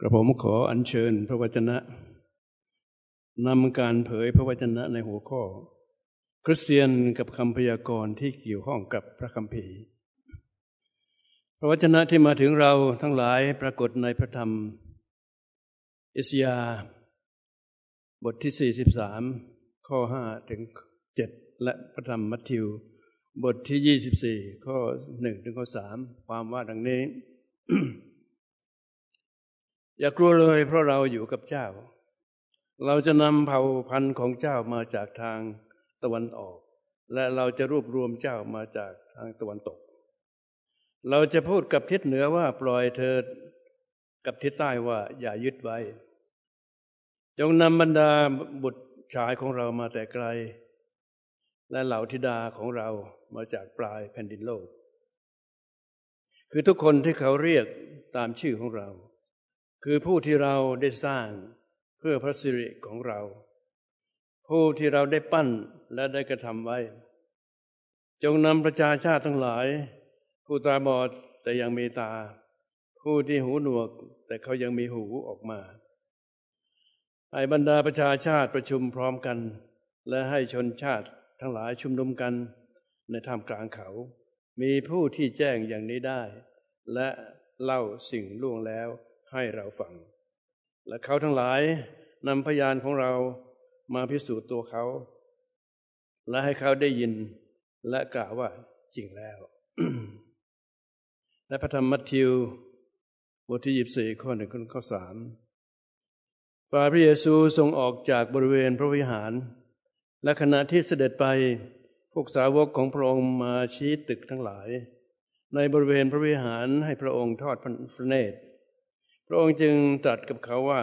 กระผมขออัญเชิญพระวจนะนำการเผยพระวจนะในหัวข้อ คริสเตียนกับคำพยากรณ์ที่เกี่ยวข้องกับพระคัมภีร์ พระวจนะที่มาถึงเราทั้งหลายปรากฏในพระธรรมอิสยา บทที่ 43 ข้อ 5 ถึง 7 และพระธรรมมัทธิว บทที่ 24 ข้อ 1 ถึงข้อ 3 ความว่าดังนี้ อย่ากลัวเลยเพราะเราอยู่กับเจ้า เราจะนำเผ่าพันธุ์ของเจ้ามาจากทางตะวันออก และเราจะรวบรวมเจ้ามาจากทางตะวันตก เราจะพูดกับทิศเหนือว่าปล่อยเธอกับทิศใต้ว่าอย่ายึดไว้ จงนำบรรดาบุตรชายของเรามาแต่ไกล และเหล่าธิดาของเรามาจากปลายแผ่นดินโลก คือทุกคนที่เขาเรียกตามชื่อของเรา คือผู้ที่เราได้สร้างเพื่อพระสิริของเรา ผู้ที่เราได้ปั้นและได้กระทำไว้ จงนำประชาชาติทั้งหลาย ผู้ตาบอดแต่ยังมีตา ผู้ที่หูหนวกแต่เขายังมีหูออกมาให้บรรดาประชาชาติประชุมพร้อมกัน และให้ชนชาติทั้งหลายชุมนุมกันในท่ามกลางเขา มีผู้ที่แจ้งอย่างนี้ได้ และเล่าสิ่งล่วงแล้ว ให้เราฟัง และเขาทั้งหลายนำพยานของเรามาพิสูจน์ตัวเขา และให้เขาได้ยินและกล่าวว่าจริงแล้ว และพระธรรมมัทธิวบทที่ยีบสี่ข้อหนึ่งข้อสามฝ่าพระเยซูทรงออกจากบริเวณพระวิหาร และขณะที่เสด็จไป พวกสาวกของพระองค์มาชี้ตึกทั้งหลาย ในบริเวณพระวิหารให้พระองค์ทอดพระเนตร พระองค์จึงตรัสกับเขาว่า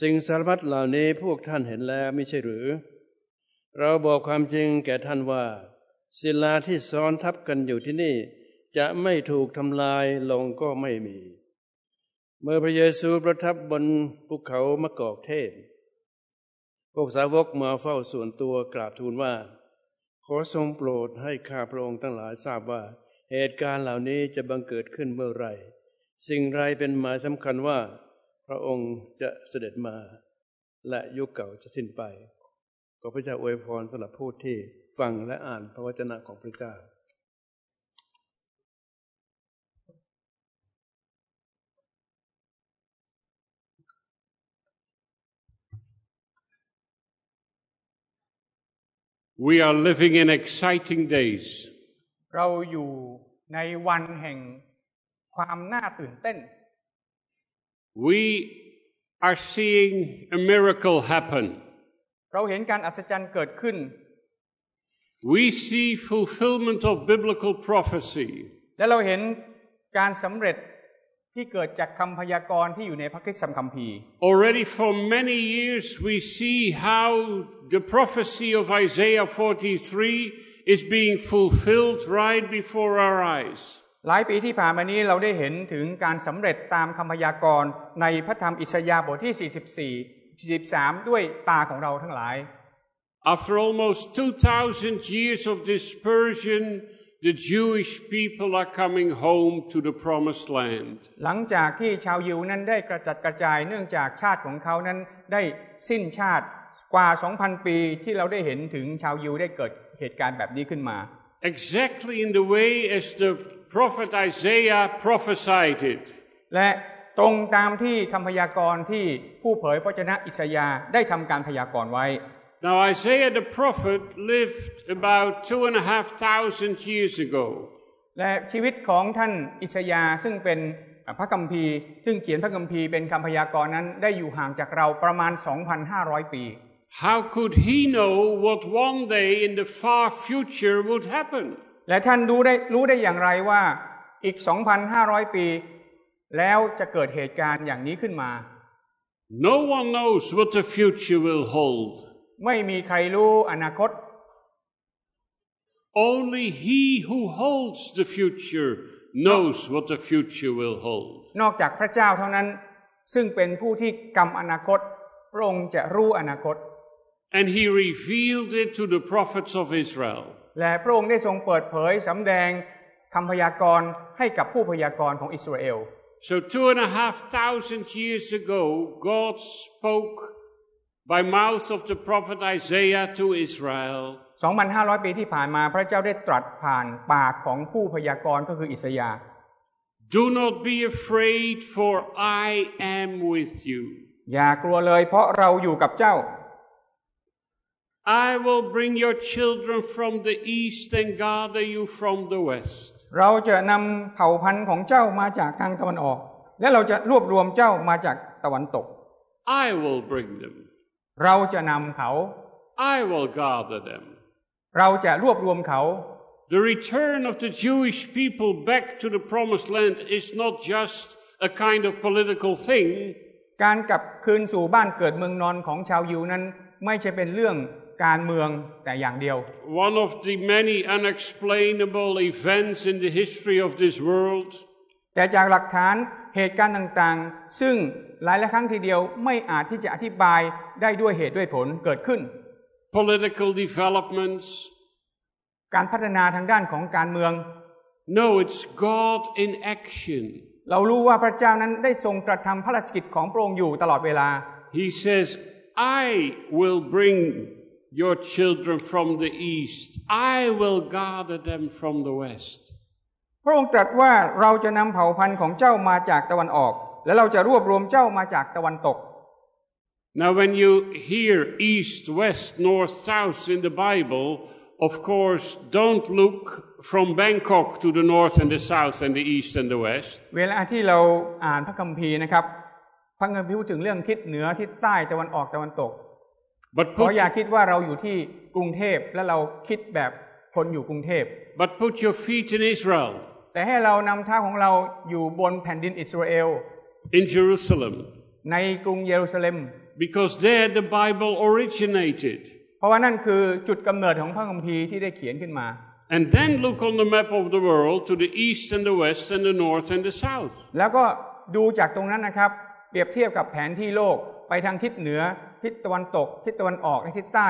สิ่งสารพัดเหล่านี้พวกท่านเห็นแล้วไม่ใช่หรือ เราบอกความจริงแก่ท่านว่า ศิลาที่ซ้อนทับกันอยู่ที่นี่ จะไม่ถูกทำลายลงก็ไม่มี เมื่อพระเยซูประทับบนภูเขามะกอกเทศ พวกสาวกมาเฝ้าส่วนตัวกราบทูลว่า ขอทรงโปรดให้ข้าพระองค์ทั้งหลายทราบว่า เหตุการณ์เหล่านี้จะบังเกิดขึ้นเมื่อไหร่ สิ่งไรเป็นหมายสำคัญว่า พระองค์จะเสด็จมา และยุคเก่าจะสิ้นไป ขอพระเจ้าอวยพรสำหรับผู้ที่ฟังและอ่านพระวจนะของพระเจ้า We are living in exciting days. เราอยู่ในวันแห่ง ความน่าตื่นเต้น We are seeing a miracle happen. เราเห็นการอัศจรรย์เกิดขึ้น We see fulfillment of biblical prophecy. และเราเห็นการสำเร็จที่เกิดจากคำพยากรณ์ที่อยู่ในพระคริสตคัมภีร์ Already for many years, we see how the prophecy of Isaiah 43 is being fulfilled right before our eyes. หลายปีที่ผ่านมานี้เราได้เห็นถึงการสำเร็จตามคำพยากรณ์ในพระธรรมอิสยาห์บทที่ 44 43 ด้วยตาของเราทั้งหลาย After almost 2,000 years of dispersion, the Jewish people are coming home to the promised land. หลังจากที่ชาวยิวนั้นได้กระจัดกระจายเนื่องจากชาติของเขานั้นได้สิ้นชาติกว่า 2,000 ปีที่เราได้เห็นถึงชาวยิวได้เกิดเหตุการณ์แบบนี้ขึ้นมา Exactly in the way as the prophet Isaiah prophesied it. และตรงตามที่คำพยากรณ์ที่ผู้เผยพระชนะอิสยาห์ได้ทำการพยากรณ์ไว้ Now, Isaiah the prophet lived about two and a half thousand years ago. และชีวิตของท่านอิสยาห์ซึ่งเป็นพระคัมภีร์ ซึ่งเขียนพระคัมภีร์เป็นคำพยากรณ์นั้นได้อยู่ห่างจากเราประมาณ 2,500 ปี how could he know what one day in the far future would happen? และท่านรู้ได้รู้ได้อย่างไรว่าอีก 2,500 ปี No one knows what the future will hold. ไม่มีใครรู้อนาคต Only he who holds the future knows what the future will hold. นอกจากพระเจ้าเท่านั้น ซึ่งเป็นผู้ที่กำอนาคตพระองค์จะรู้อนาคต And he revealed it to the prophets of Israel. และพระองค์ได้ทรงเปิดเผยสำแดงคำพยากรณ์ให้กับผู้พยากรณ์ของอิสราเอล So, two and a half thousand years ago, God spoke by mouth of the prophet Isaiah to Israel. 2,500 ปีที่ผ่านมาพระเจ้าได้ตรัสผ่านปากของผู้พยากรณ์ก็คืออิสยาห์ Do not be afraid, for I am with you. อย่ากลัวเลยเพราะเราอยู่กับเจ้า I will bring your children from the east and gather you from the west. เราจะนำเผ่าพันธุ์ของเจ้ามาจากทางตะวันออก และเราจะรวบรวมเจ้ามาจากตะวันตก I will bring them. เราจะนำเขา I will gather them. เราจะรวบรวมเขา The return of the Jewish people back to the promised land is not just a kind of political thing, การกลับคืนสู่บ้านเกิดเมืองนอนของชาวยิวนั้นไม่ใช่เป็นเรื่องการเมืองแต่อย่างเดียว one of the many unexplainable events in the history of this world. แต่จากหลักฐานเหตุการณ์ต่างๆ ซึ่งหลายหลายครั้งทีเดียวไม่อาจที่จะอธิบายได้ด้วยเหตุด้วยผลเกิดขึ้น political developments. การพัฒนาทางด้านของการเมือง No, it's God in action. เรารู้ว่าพระเจ้านั้นได้ทรงกระทำพระราชกิจของพระองค์อยู่ตลอดเวลา He says, I will bring your children from the east. I will gather them from the west. พระองค์ตรัสว่าเราจะนำเผ่าพันธุ์ของเจ้ามาจากตะวันออก และเราจะรวบรวมเจ้ามาจากตะวันตก Now, when you hear east, west, north, south in the Bible, of course, don't look from Bangkok to the north and the south and the east and the west. เวลาที่เราอ่านพระคัมภีร์นะครับ พระคัมภีร์พูดถึงเรื่องทิศเหนือทิศใต้ตะวันออกตะวันตก But ขอ put, อย่าคิดว่าเราอยู่ที่กรุงเทพและเราคิดแบบคนอยู่กรุงเทพ but put your feet in Israel, แต่ให้เรานำเท้าของเราอยู่บนแผ่นดินอิสราเอล in Jerusalem, ในกรุงเยรูซาเล็ม because there the Bible originated. เพราะว่านั่นคือจุดกำเนิดของพระคัมภีร์ที่ได้เขียนขึ้นมา And then look on the map of the world to the east and the west and the north and the south. แล้วก็ดูจากตรงนั้นนะครับ เปรียบเทียบกับแผนที่โลกไปทางทิศเหนือ ทิศตะวันตก ทิศตะวันออกและทิศใต้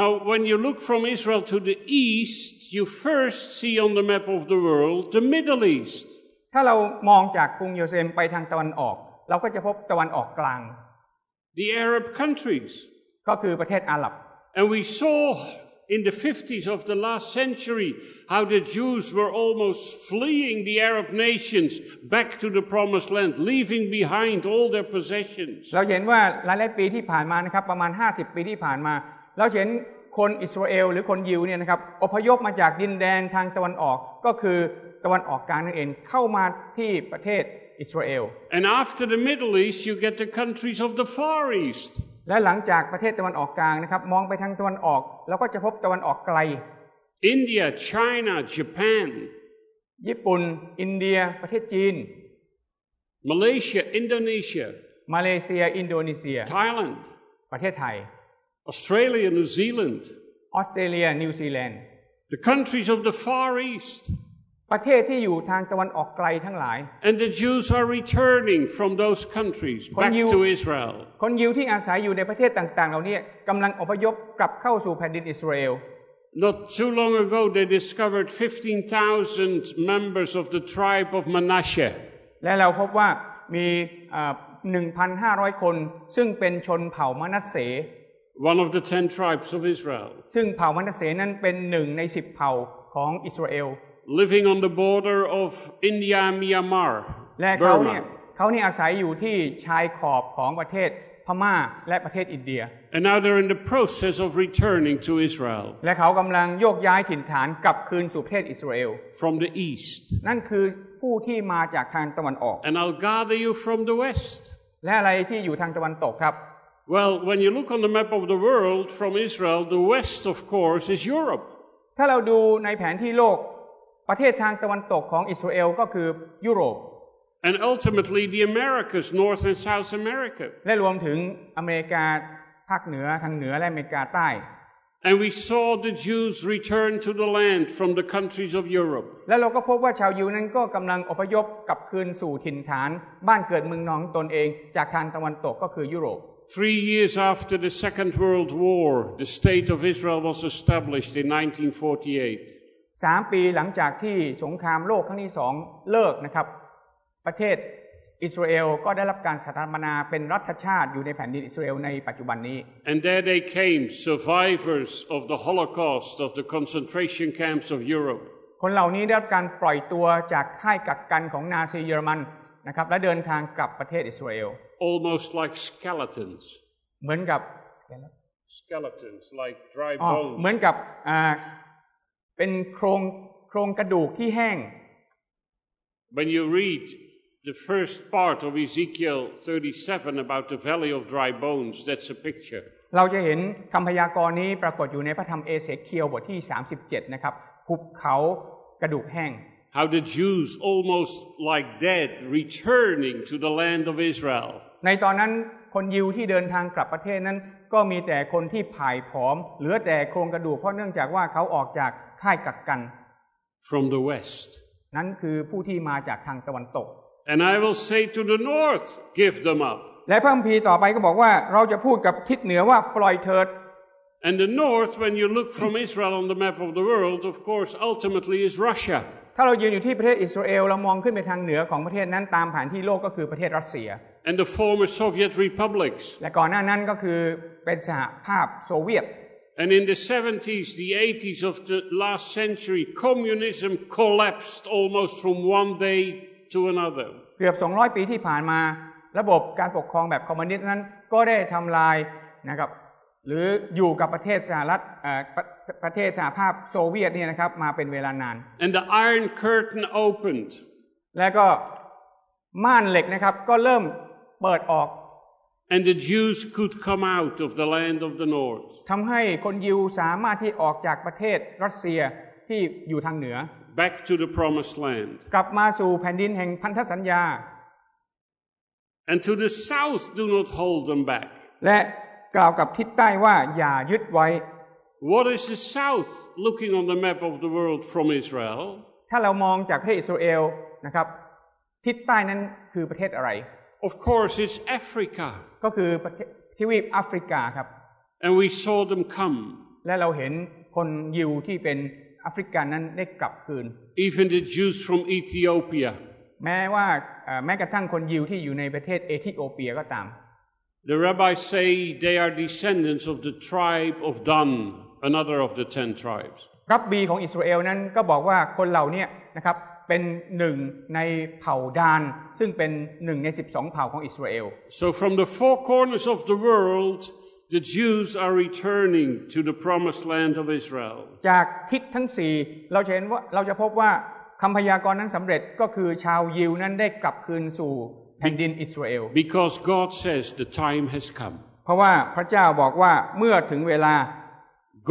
Now, when you look from Israel to the east, you first see on the map of the world the Middle East. ถ้าเรามองจากกรุงเยรูซาเล็มไปทางตะวันออก เราก็จะพบตะวันออกกลาง the Arab countries. ก็คือประเทศอาหรับ And we saw in the 50s of the last century how the Jews were almost fleeing the Arab nations back to the promised land, leaving behind all their possessions. เราเห็นว่าหลายๆปีที่ผ่านมานะครับประมาณ 50 ปีที่ผ่านมา เราเห็นคนอิสราเอลหรือคนยิวเนี่ยนะครับอพยพมาจากดินแดนทางตะวันออก ก็คือตะวันออกกลางนั่นเองเข้ามาที่ประเทศอิสราเอล And after the Middle East, you get the countries of the Far East. และหลังจากประเทศตะวันออกกลางนะครับ มองไปทางตะวันออกเราก็จะพบตะวันออกไกล India, China, Japan, ญี่ปุ่น อินเดีย ประเทศจีน Malaysia, Indonesia, มาเลเซีย อินโดนีเซีย Thailand, ประเทศไทย Australia, New Zealand, ออสเตรเลีย นิวซีแลนด์ the countries of the Far East. ประเทศที่อยู่ทางตะวันออกไกลทั้งหลาย And the Jews are returning from those countries back you- to Israel. คนยิวที่อาศัยอยู่ในประเทศต่างๆ เหล่านี้กำลังอพยพกลับเข้าสู่แผ่นดินอิสราเอล Not too long ago, they discovered 15,000 members of the tribe of Manasseh. และเราพบว่ามีอ่า1,500 คนซึ่งเป็นชนเผ่ามนัสเส one of the ten tribes of Israel, ซึ่งเผ่ามนัสเสนั้นเป็นหนึ่งในสิบเผ่าของอิสราเอล living on the border of India and Myanmar, และเขาเนี่ย Burma. เขาเนี่ยอาศัยอยู่ที่ชายขอบของประเทศพม่าและประเทศอินเดีย And now they're in the process of returning to Israel และเขากำลังโยกย้ายถิ่นฐานกลับคืนสู่ประเทศอิสราเอล from the east. นั่นคือผู้ที่มาจากทางตะวันออก And I'll gather you from the west. และอะไรที่อยู่ทางตะวันตกครับ Well, when you look on the map of the world from Israel, the west, of course, is Europe. ถ้าเราดูในแผนที่โลก ประเทศทางตะวันตกของอิสราเอลก็คือยุโรป And ultimately, the Americas, North and South America. และรวมถึงอเมริกาภาคเหนือทางเหนือและอเมริกาใต้ And we saw the Jews return to the land from the countries of Europe. และเราก็พบว่าชาวยิวนั้นก็กำลังอพยพกลับคืนสู่ถิ่นฐานบ้านเกิดเมืองนองตนเองจากทางตะวันตกก็คือยุโรป Three years after the Second World War, the State of Israel was established in 1948. สามปีหลังจากที่สงครามโลกครั้งที่สองเลิกนะครับ ประเทศอิสราเอลก็ได้รับการสถาปนาเป็นรัฐชาติอยู่ในแผ่นดินอิสราเอลในปัจจุบันนี้ And there they came, survivors of the Holocaust, of the concentration camps of Europe. คนเหล่านี้ได้รับการปล่อยตัวจากค่ายกักกันของนาซีเยอรมันนะครับและเดินทางกลับประเทศอิสราเอล almost like skeletons. เหมือนกับ Skeletons, like dry อ๋อ bones. เหมือนกับอ่า เป็นโครงโครงกระดูกที่แห้ง When you read the first part of Ezekiel 37 about the valley of dry bones, that's a picture. เราจะเห็นคำพยากรณ์นี้ปรากฏอยู่ในพระธรรมเอเสเคียวบทที่ 37 นะครับภูเขากระดูกแห้ง How the Jews, almost like dead, returning to the land of Israel. ในตอนนั้นคนยิวที่เดินทางกลับประเทศนั้น ก็มีแต่คนที่ผายผอม เหลือแต่โครงกระดูกเพราะเนื่องจากว่าเขาออกจาก ค่ายกักกัน from the west. นั้นคือผู้ที่มาจากทางตะวันตก And I will say to the north, Give them up. และพระคัมภีร์ต่อไปก็บอกว่าเราจะพูดกับทิศเหนือว่าปล่อยเถิด And the north, when you look from Israel on the map of the world, of course, ultimately is Russia. ถ้าเรายืนอยู่ที่ประเทศอิสราเอลเรามองขึ้นไปทางเหนือของประเทศนั้นตามแผนที่โลกก็คือประเทศรัสเซีย and the former Soviet republics. และก่อนหน้านั้นก็คือเป็นสหภาพโซเวียต And in the 70s, the 80s of the last century, communism collapsed almost from one day to another. เกือบ 200 ปีที่ผ่านมา ระบบการปกครองแบบคอมมิวนิสต์นั้นก็ได้ทำลายนะครับหรืออยู่กับประเทศสหรัฐเอ่อประประเทศสหภาพโซเวียตเนี่ยนะครับมาเป็นเวลานาน And the Iron Curtain opened. แล้วก็ม่านเหล็กนะครับก็เริ่มเปิดออก And the Jews could come out of the land of the north. ทำให้คนยิวสามารถที่ออกจากประเทศรัสเซียที่อยู่ทางเหนือ back to the promised land. กลับมาสู่แผ่นดินแห่งพันธสัญญา And to the south, do not hold them back. และกล่าวกับทิศใต้ว่าอย่ายึดไว้ What is the south looking on the map of the world from Israel? ถ้าเรามองจากประเทศอิสราเอลนะครับ ทิศใต้นั้นคือประเทศอะไร Of course, it's Africa. ก็คือประเทศทวีปแอฟริกาครับ And we saw them come. และเราเห็นคนยิวที่เป็นแอฟริกันนั้นได้กลับคืน Even the Jews from Ethiopia. แม้ว่าเอ่อแม้กระทั่งคนยิวที่อยู่ในประเทศเอธิโอเปียก็ตาม The rabbis say they are descendants of the tribe of Dan, another of the ten tribes. รับบีของอิสราเอลนั้นก็บอกว่าคนเหล่าเนี้นะครับ เป็นหนึ่งในเผ่าดาน ซึ่งเป็นหนึ่งในสิบสองเผ่าของอิสราเอล So from the four corners of the world, the Jews are returning to the promised land of Israel. จากทิศทั้งสี่เราจะเห็นว่าเราจะพบว่าคำพยากรณ์นั้นสำเร็จก็คือชาวยิวนั้นได้กลับคืนสู่แผ่นดินอิสราเอล Because God says the time has come. เพราะว่าพระเจ้าบอกว่าเมื่อถึงเวลา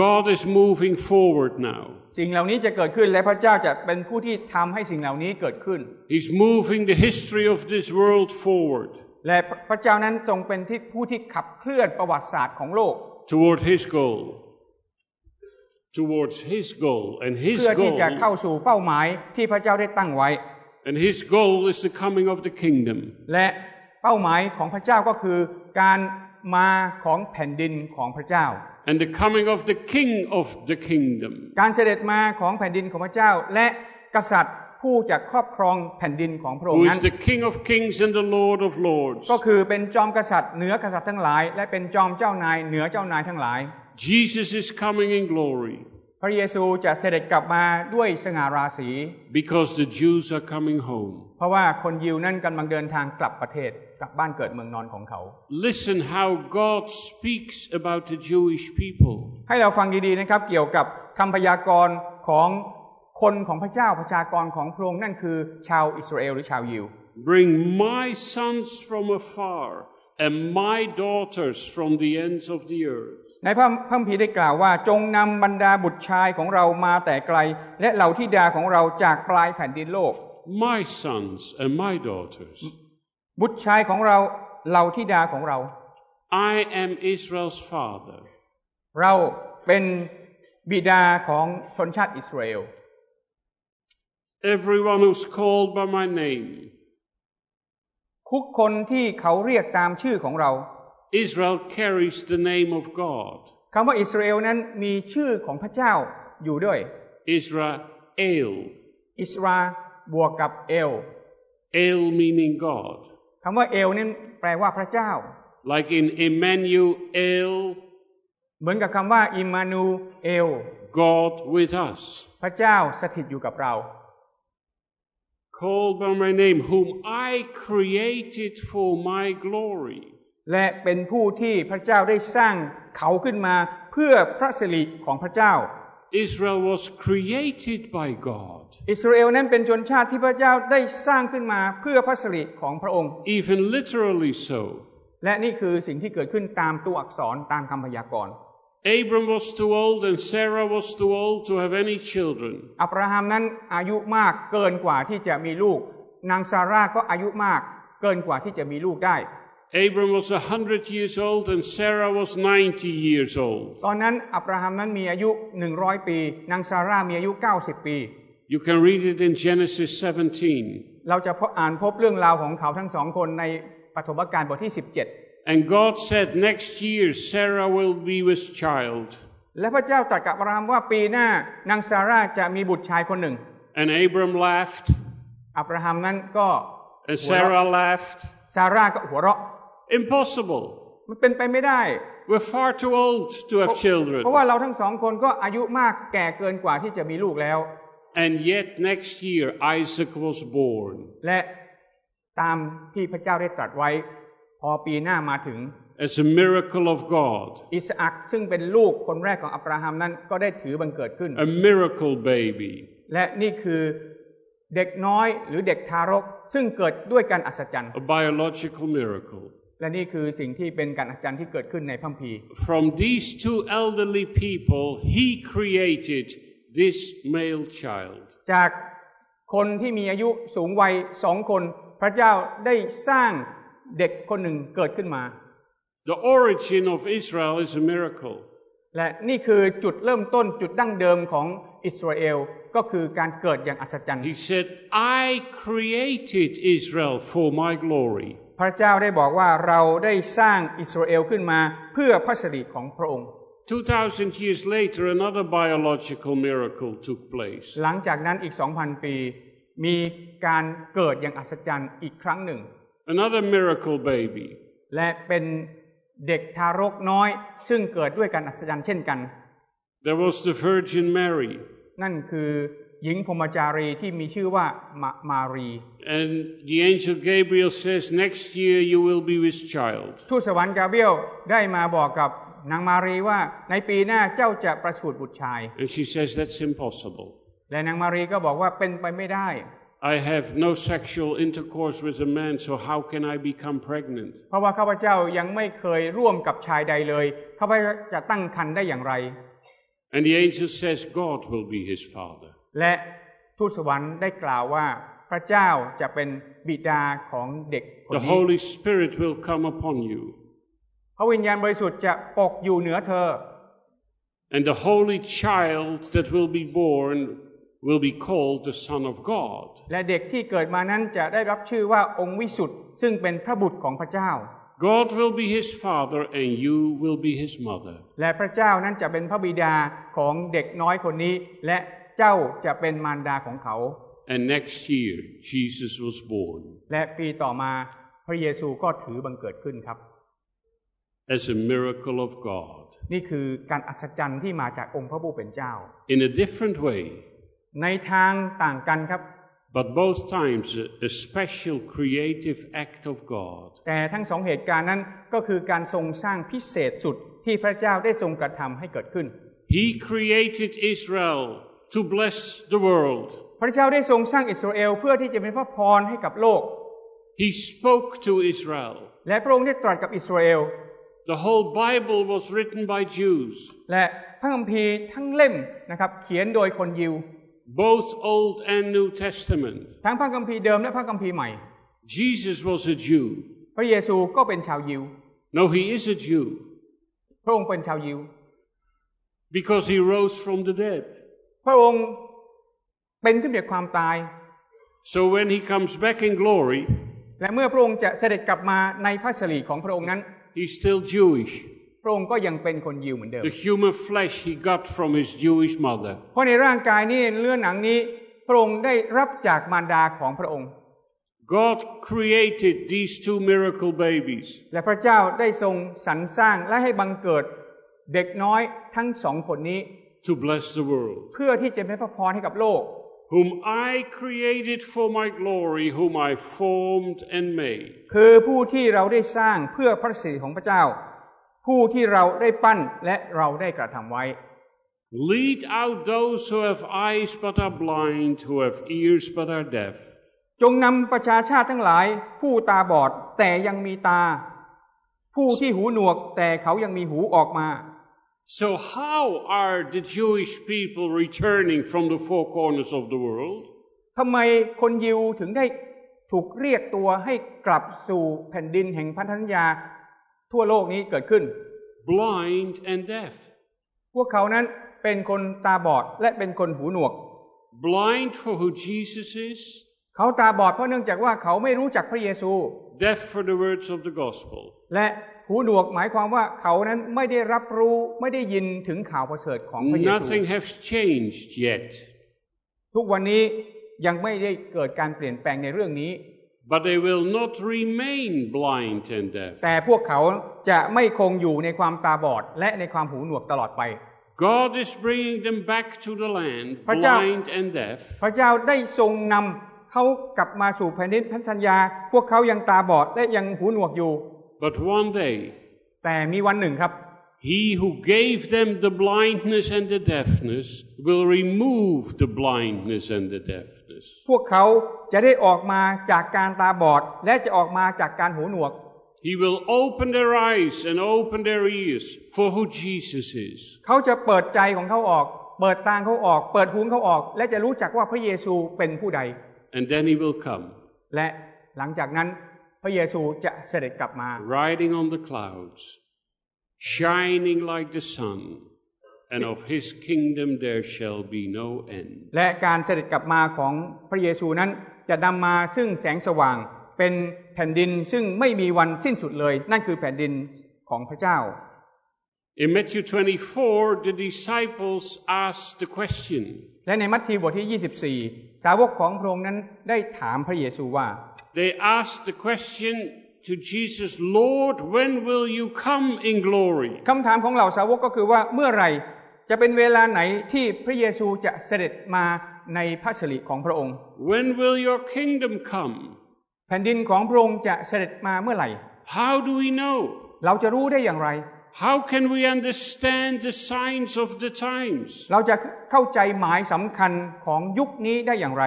God is moving forward now. สิ่งเหล่านี้จะเกิดขึ้นและพระเจ้าจะเป็นผู้ที่ทำให้สิ่งเหล่านี้เกิดขึ้น He's moving the history of this world forward และพระเจ้านั้นทรงเป็นที่ผู้ที่ขับเคลื่อนประวัติศาสตร์ของโลก toward His goal. Towards His goal. And His เพื่อที่ goal, จะเข้าสู่เป้าหมายที่พระเจ้าได้ตั้งไว้ and His goal is the coming of the kingdom. และเป้าหมายของพระเจ้าก็คือการ มาของแผ่นดินของพระเจ้า And the coming of the King of the kingdom. การเสด็จมาของแผ่นดินของพระเจ้า และกษัตริย์ผู้จะครอบครองแผ่นดินของพระอง Who ค์นั้น is the King of kings and the Lord of lords. ก็คือเป็นจอมกษัตริย์เหนือกษัตริย์ทั้งหลาย และเป็นจอมเจ้านายเหนือเจ้านายทั้งหลาย Jesus is coming in glory พระเยซูจะเสด็จกลับมาด้วยสง่าราศี because the Jews are coming home. เพราะว่าคนยิวนั่นกำลังเดินทางกลับประเทศกลับบ้านเกิดเมืองนอนของเขา Listen how God speaks about the Jewish people. ให้เราฟังดีๆนะครับ เกี่ยวกับคำพยากรณ์ของคนของพระเจ้าประชากรของพระองค์นั่นคือชาวอิสราเอลหรือชาวยิว Bring my sons from afar and my daughters from the ends of the earth. ในพระพระคัมภีร์ได้กล่าวว่า จงนำบรรดาบุตรชายของเรามาแต่ไกล และเหล่าธิดาของเราจากปลายแผ่นดินโลก My sons and my daughters. บุตรชายของเราเหล่าธิดาของเรา I am Israel's father. เราเป็นบิดาของชนชาติอิสราเอล Everyone who's called by my name. ทุกคนที่เขาเรียกตามชื่อของเรา Israel carries the name of God. คำว่าอิสราเอลนั้นมีชื่อของพระเจ้าอยู่ด้วย Israel. อิสราบวกกับเอล El meaning God. คำว่าเอลนี่แปลว่าพระเจ้า Like in Emmanuel, เหมือนกับคำว่าอิมมานูเอล God with us. พระเจ้าสถิตอยู่กับเรา Called by my name, whom I created for my glory. และเป็นผู้ที่พระเจ้าได้สร้างเขาขึ้นมาเพื่อพระสิริของพระเจ้า Israel was created by God, อิสราเอลนั้นเป็นชนชาติที่พระเจ้าได้สร้างขึ้นมาเพื่อพระสิริของพระองค์ even literally so. และนี่คือสิ่งที่เกิดขึ้นตามตัวอักษรตามคำพยากรณ์ Abram was too old and Sarah was too old to have any children. อับราฮัมนั้นอายุมากเกินกว่าที่จะมีลูก นางซาร่าก็อายุมากเกินกว่าที่จะมีลูกได้ Abram was a hundred years old and Sarah was 90 years old. ตอนนั้นอับราฮัมนั้นมีอายุ 100 ปี นางซาร่ามีอายุ 90 ปี You can read it in Genesis 17. เราจะพบอ่านพบเรื่องราวของเขาทั้งสองคนในปฐมกาลบทที่ And God said, Next year Sarah will be with child. 17และพระเจ้าตรัสกับอับราฮัมว่าปีหน้านางซาร่าจะมีบุตรชายคนหนึ่ง And Abram laughed, อับราฮัมนั้นก็ and Sarah laughed. ซาร่าก็หัวเราะ Impossible. มันเป็นไปไม่ได้ We're far too old to have children. เพราะว่าเราทั้งสองคนก็อายุมากแก่เกินกว่าที่จะมีลูกแล้ว And yet next year Isaac was born. และตามที่พระเจ้าได้ตรัสไว้ พอปีหน้ามาถึง As a miracle of God, อิสอักซึ่งเป็นลูกคนแรกของอับราฮัมนั้นก็ได้ถือบังเกิดขึ้น a miracle baby. และนี่คือเด็กน้อยหรือเด็กทารกซึ่งเกิดด้วยการอัศจรรย์ a biological miracle. และนี่คือสิ่งที่เป็นการอัศจรรย์ที่เกิดขึ้นในพระคัมภีร์ From these two elderly people, he created this male child. จากคนที่มีอายุสูงวัยสองคน พระเจ้าได้สร้างเด็กคนหนึ่งเกิดขึ้นมา The origin of Israel is a miracle. และนี่คือจุดเริ่มต้นจุดดั้งเดิมของอิสราเอลก็คือการเกิดอย่างอัศจรรย์ He said, I created Israel for my glory. พระเจ้าได้บอกว่าเราได้สร้างอิสราเอลขึ้นมาเพื่อพระสิริของพระองค์2,000 years later, another biological miracle took place. หลังจากนั้นอีก 2,000 ปี มีการเกิดอย่างอัศจรรย์อีกครั้งหนึ่ง Another miracle baby. และเป็นเด็กทารกน้อย ซึ่งเกิดด้วยการอัศจรรย์เช่นกัน There was the Virgin Mary. นั่นคือ หญิงพรหมจารีที่มีชื่อว่ามามารี And the angel Gabriel says, Next year you will be with child. ทูตสวรรค์กาเบรียลได้มาบอกกับนางมารีว่าในปีหน้าเจ้าจะประสูติบุตรชาย And she says, That's impossible. และนางมารีก็บอกว่าเป็นไปไม่ได้ I have no sexual intercourse with a man, so how can I become pregnant? เพราะว่าข้าพเจ้ายังไม่เคยร่วมกับชายใดเลยข้าพเจ้าจะตั้งครรภ์ได้อย่างไร And the angel says, God will be his father. และทูตสวรรค์ได้กล่าวว่าพระเจ้าจะเป็นบิดาของเด็กคน The นี้ Holy Spirit will come upon you. พระวิญญาณบริสุทธิ์จะปกอยู่เหนือเธอ And the holy child that will be born will be called the Son of God. และเด็กที่เกิดมานั้นจะได้รับชื่อว่าองค์วิสุทธิ์ซึ่งเป็นพระบุตรของพระเจ้า God will be his father, and you will be his mother. และพระเจ้านั้นจะเป็นพระบิดาของเด็กน้อยคนนี้ และ เจ้าจะเป็นมารดาของเขา And next year, Jesus was born และปีต่อมาพระเยซูก็ถือบังเกิดขึ้นครับ as a miracle of God. นี่คือการอัศจรรย์ที่มาจากองค์พระผู้เป็นเจ้า In a different way, ในทางต่างกันครับ but both times a, a special creative act of God. แต่ทั้งสองเหตุการณ์นั้นก็คือการทรงสร้างพิเศษสุดที่พระเจ้าได้ทรงกระทำให้เกิดขึ้น He created Israel to bless the world. พระเจ้าได้ทรงสร้างอิสราเอลเพื่อที่จะเป็นพระพรให้กับโลก He spoke to Israel. และพระองค์ได้ตรัสกับอิสราเอล The whole Bible was written by Jews, และพระคัมภีร์ทั้งเล่มนะครับเขียนโดยคนยิว both Old and New Testament. ทั้งพระคัมภีร์เดิมและพระคัมภีร์ใหม่ Jesus was a Jew. พระเยซูก็เป็นชาวยิว No, he is a Jew พระองค์เป็นชาวยิว because he rose from the dead. พระองค์เป็นขึ้นจากความตาย So when he comes back in glory, และเมื่อพระองค์จะเสด็จกลับมาในพระสิริของพระองค์นั้น he's still Jewish. พระองค์ก็ยังเป็นคนยิวเหมือนเดิม The human flesh he got from his Jewish mother. เพราะในร่างกายนี้เลือดหนังนี้พระองค์ได้รับจากมารดาของพระองค์ God created these two miracle babies และพระเจ้าได้ทรงสรรสร้างและให้บังเกิดเด็กน้อยทั้งสองคนนี้ to bless the world, เพื่อที่จะเป็นพระพรให้กับโลก whom I created for my glory, whom I formed and made. คือผู้ที่เราได้สร้างเพื่อพระสิริของพระเจ้า ผู้ที่เราได้ปั้นและเราได้กระทำไว้ Lead out those who have eyes but are blind, who have ears but are deaf. จงนำประชาชาติทั้งหลาย ผู้ตาบอดแต่ยังมีตา ผู้ที่หูหนวกแต่เขายังมีหูออกมา So, how are the Jewish people returning from the four corners of the world? ทำไมคนยิวถึงได้ถูกเรียกตัวให้กลับสู่แผ่นดินแห่งพันธสัญญาทั่วโลกนี้เกิดขึ้น Blind and deaf. พวกเขานั้นเป็นคนตาบอดและเป็นคนหูหนวก Blind for who Jesus is, เขาตาบอดเพราะเนื่องจากว่าเขาไม่รู้จักพระเยซู deaf for the words of the gospel. และ หูหนวกหมายความว่าเขานั้นไม่ได้รับรู้ไม่ได้ยินถึงข่าวประเสริฐของพระเยซู Nothing has changed yet. ทุกวันนี้ยังไม่ได้เกิดการเปลี่ยนแปลงในเรื่องนี้ But they will not remain blind and deaf. แต่พวกเขาจะไม่คงอยู่ในความตาบอดและในความหูหนวกตลอดไป God is bringing them back to the land, พระเจ้า blind and deaf. พระเจ้าได้ทรงนำเขากลับมาสู่แผ่นดินพันธัญญา พวกเขายังตาบอดและยังหูหนวกอยู่ But one day, แต่มีวันหนึ่งครับ He who gave them the blindness and the deafness will remove the blindness and the deafness. พวกเขาจะได้ออกมาจากการตาบอด และจะออกมาจากการหูหนวก He will open their eyes and open their ears for who Jesus is. เขาจะเปิดใจของเขาออก เปิดตาเขาออก เปิดหูเขาออก และจะรู้จักว่าพระเยซูเป็นผู้ใด And then He will come, และหลังจากนั้นพ ระเยซูจะเสด็จกลับมา riding on the clouds, shining like the sun, and of His kingdom there shall be no end. และการเสด็จกลับมาของพระเยซูนั้นจะนำมาซึ่งแสงสว่างเป็นแผ่นดินซึ่งไม่มีวันสิ้นสุดเลย นั่นคือแผ่นดินของพระเจ้า In Matthew 24, the disciples asked the question และในมัทธิวบทที่ 24 สาวกของพระองค์นั้นได้ถามพระเยซูว่า They asked the question to Jesus, Lord, when will you come in glory? คำถามของเหล่าสาวกก็คือว่าเมื่อไหร่จะเป็นเวลาไหนที่พระเยซูจะเสด็จมาในพระสิริของพระองค์ When will your kingdom come? แผ่นดินของพระองค์จะเสด็จมาเมื่อไหร่ How do we know? เราจะรู้ได้อย่างไร How can we understand the signs of the times? เราจะเข้าใจหมายสำคัญของยุคนี้ได้อย่างไร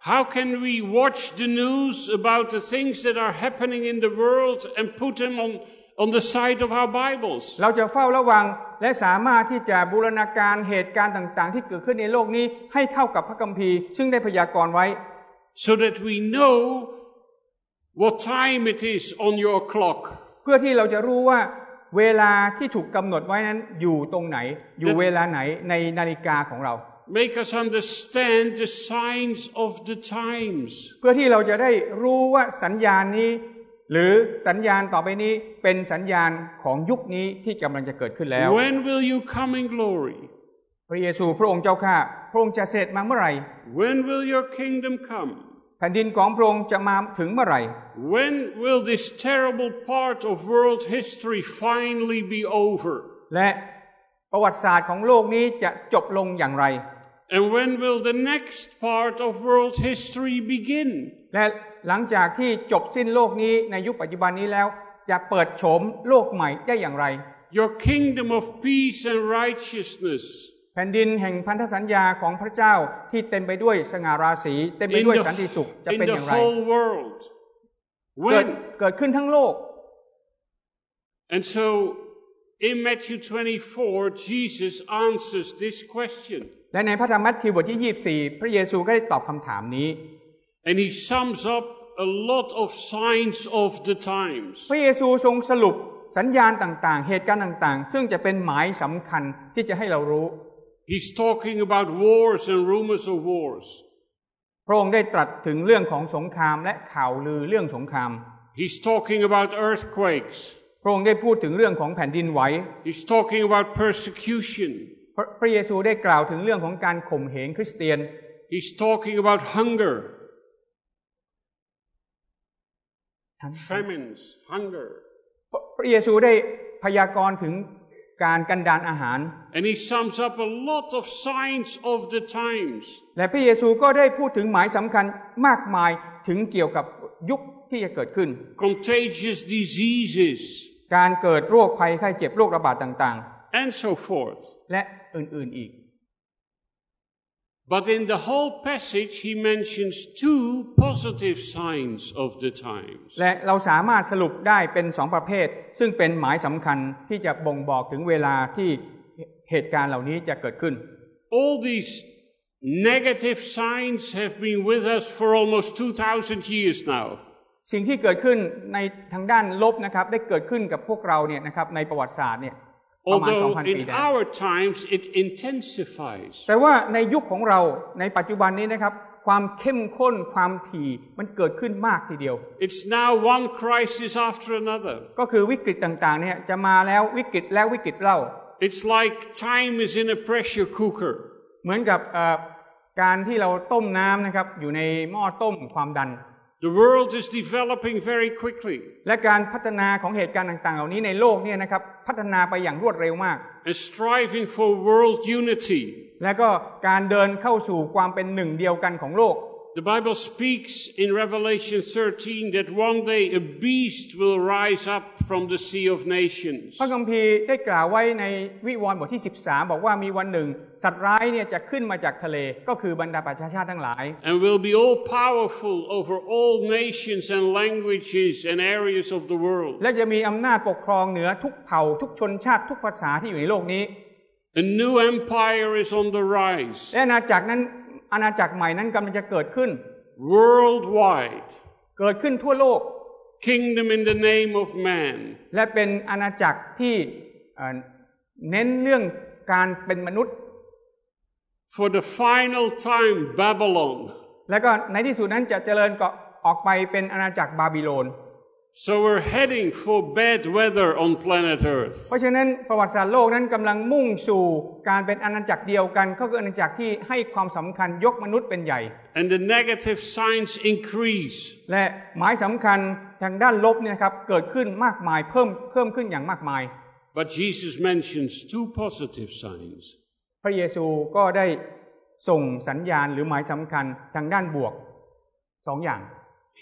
How can we watch the news about the things that are happening in the world and put them on, on the side of our Bibles? เราจะเฝ้าระวังและสามารถที่จะบูรณาการเหตุการณ์ต่างๆ ที่เกิดขึ้นในโลกนี้ให้เข้ากับพระคัมภีร์ ซึ่งได้พยากรณ์ไว้ So that we know what time it is on your clock. เพื่อที่เราจะรู้ว่าเวลาที่ถูกกำหนดไว้นั้นอยู่ตรงไหน อยู่เวลาไหนในนาฬิกาของเรา Make us understand the signs of the times. เพื่อที่เราจะได้รู้ว่าสัญญาณนี้ หรือสัญญาณต่อไปนี้เป็นสัญญาณของยุคนี้ที่กำลังจะเกิดขึ้นแล้ว When will you come in glory? พระเยซูพระองค์เจ้าข้าพระองค์จะเสด็จมาเมื่อไหร่ When will your kingdom come? แผ่นดินของพระองค์จะมาถึงเมื่อไหร่ When will this terrible part of world history finally be over? และประวัติศาสตร์ของโลกนี้จะจบลงอย่างไร And when will the next part of world history begin? และหลังจากที่จบสิ้นโลกนี้ในยุคปัจจุบันนี้แล้ว จะเปิดโฉมโลกใหม่ได้อย่างไร Your kingdom of peace and righteousness แผ่นดินแห่งพันธสัญญาของพระเจ้าที่เต็มไปด้วยสง่าราศีเต็มไป in ด้วย the, สันติสุขจะ in เป็นอ the ย่างไร whole world. เกิด When? เกิดขึ้นทั้งโลก And so in Matthew 24, Jesus answers this question. และในพระธรรมมัทธิวบทที่ 24 พระเยซูก็ได้ตอบคำถามนี้ And he sums up a lot of signs of the times. พระเยซูทรงสรุปสัญญาณต่างๆ เหตุการณ์ต่างๆ ซึ่งจะเป็นหมายสำคัญที่จะให้เรารู้ He's talking about wars and rumors of wars. พระองค์ได้ตรัสถึงเรื่องของสงครามและข่าวลือเรื่องสงคราม He's talking about earthquakes. พระองค์ได้พูดถึงเรื่องของแผ่นดินไหว He's talking about persecution. พระพระเยซูได้กล่าวถึงเรื่องของการข่มเหงคริสเตียน He's talking about hunger. famines, hunger. พระเยซูได้พยากรณ์ถึงการกันดานอาหาร And he sums up a lot of signs of the times. และพระเยซูก็ได้พูดถึงหมายสำคัญมากมายถึงเกี่ยวกับยุคที่จะเกิดขึ้น contagious diseases, การเกิดโรคภัยไข้เจ็บโรคระบาดต่าง and so forth. ๆและ อื่นๆอีก But in the whole passage, he mentions two positive signs of the times. และเราสามารถสรุปได้เป็นสองประเภท ซึ่งเป็นหมายสำคัญที่จะบ่งบอกถึงเวลาที่เหตุการณ์เหล่านี้จะเกิดขึ้น All these negative signs have been with us for almost 2,000 years now. สิ่งที่เกิดขึ้นในทางด้านลบนะครับ ได้เกิดขึ้นกับพวกเราเนี่ยนะครับในประวัติศาสตร์เนี่ยประมาณ Although 2,000ปี in แล้ว our times it intensifies. แต่ว่าในยุคของเราในปัจจุบันนี้นะครับ ความเข้มข้นความถี่มันเกิดขึ้นมากทีเดียว It's now one crisis after another. ก็คือวิกฤตต่างๆเนี่ยจะมาแล้ววิกฤตแล้ววิกฤตเล่า It's like time is in a pressure cooker. เหมือนกับเอ่อการที่เราต้มน้ำนะครับอยู่ในหม้อต้มความดัน The world is developing very quickly. และการพัฒนาของเหตุการณ์ต่างๆ เหล่านี้ในโลกเนี่ยนะครับพัฒนาไปอย่างรวดเร็วมาก and striving for world unity. และก็การเดินเข้าสู่ความเป็นหนึ่งเดียวกันของโลก The Bible speaks in Revelation 13 that one day a beast will rise up from the sea of nations. พระคัมภีร์ได้กล่าวไว้ในวิวรณ์บทที่ 13 บอกว่ามีวันหนึ่ง สัตว์ร้ายเนี่ยจะขึ้นมาจากทะเลก็คือบรรดาประชาชาติทั้งหลาย And will be all powerful over all nations and languages and areas of the world. และจะมีอำนาจปกครองเหนือทุกเผ่าทุกชนชาติทุกภาษาที่อยู่ในโลกนี้ A new empire is on the rise, และอาณาจักรนั้นอาณาจักรใหม่นั้นกำลังจะเกิดขึ้น worldwide. เกิดขึ้นทั่วโลก Kingdom in the name of man. และเป็นอาณาจักรที่เอ่อเน้นเรื่องการเป็นมนุษย์ For the final time, Babylon. และก็ในที่สุดนั้นจะเจริญเกาะออกไปเป็นอาณาจักรบาบิโลน So we're heading for bad weather on planet Earth. เพราะฉะนั้นประวัติศาสตร์โลกนั้นกำลังมุ่งสู่การเป็นอาณาจักรเดียวกันก็คืออาณาจักรที่ให้ความสำคัญยกมนุษย์เป็นใหญ่ And the negative signs increase. และหมายสำคัญทางด้านลบเนี่ยครับเกิดขึ้นมากมายเพิ่มเพิ่มขึ้นอย่างมากมาย But Jesus mentions two positive signs. พระเยซูก็ได้ส่งสัญญาณหรือหมายสำคัญทางด้านบวกสองอย่าง